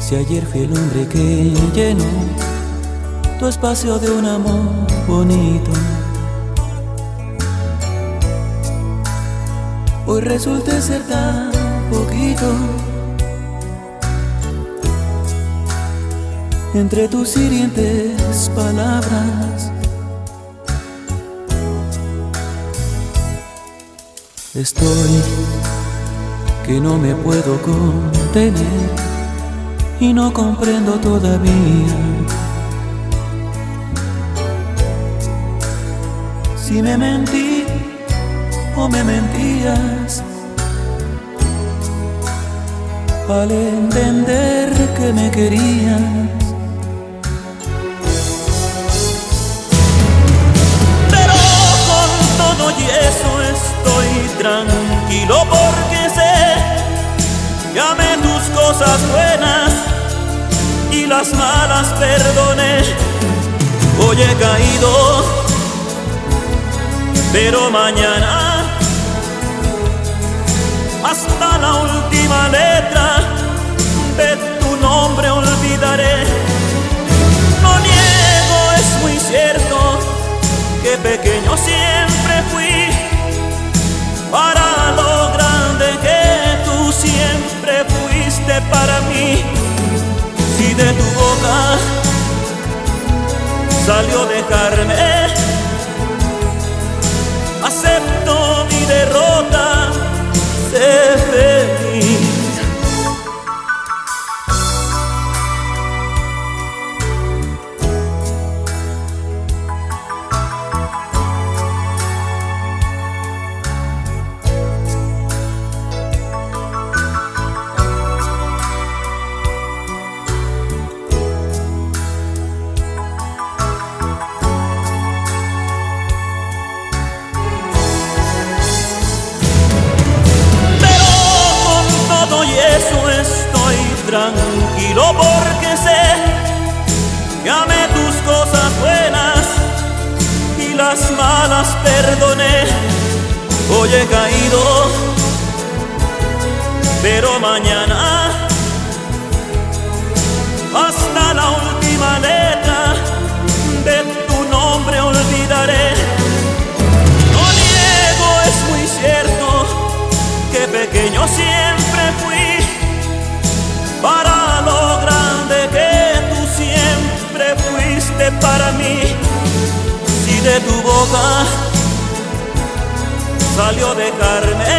Si ayer fui el hombre que llenó tu espacio de un amor bonito, hoy resulta ser tan poquito. Entre tus hirientes palabras Estoy que no me puedo contener y no comprendo todavía si me mentí o me mentías al entender que me querías. Pero con todo y eso estoy tranquilo las malas perdoné. Hoy he caído, pero mañana hasta la última letra de tu nombre olvidaré. No niego, es muy cierto que pequeño De tu boca. Salió dejarme, tranquilo porque sé que amé tus cosas buenas y las malas perdoné. Hoy he caído, pero mañana hasta la última letra de tu nombre olvidaré. No niego, es muy cierto que pequeño siempre boca salió acepto mi derrota.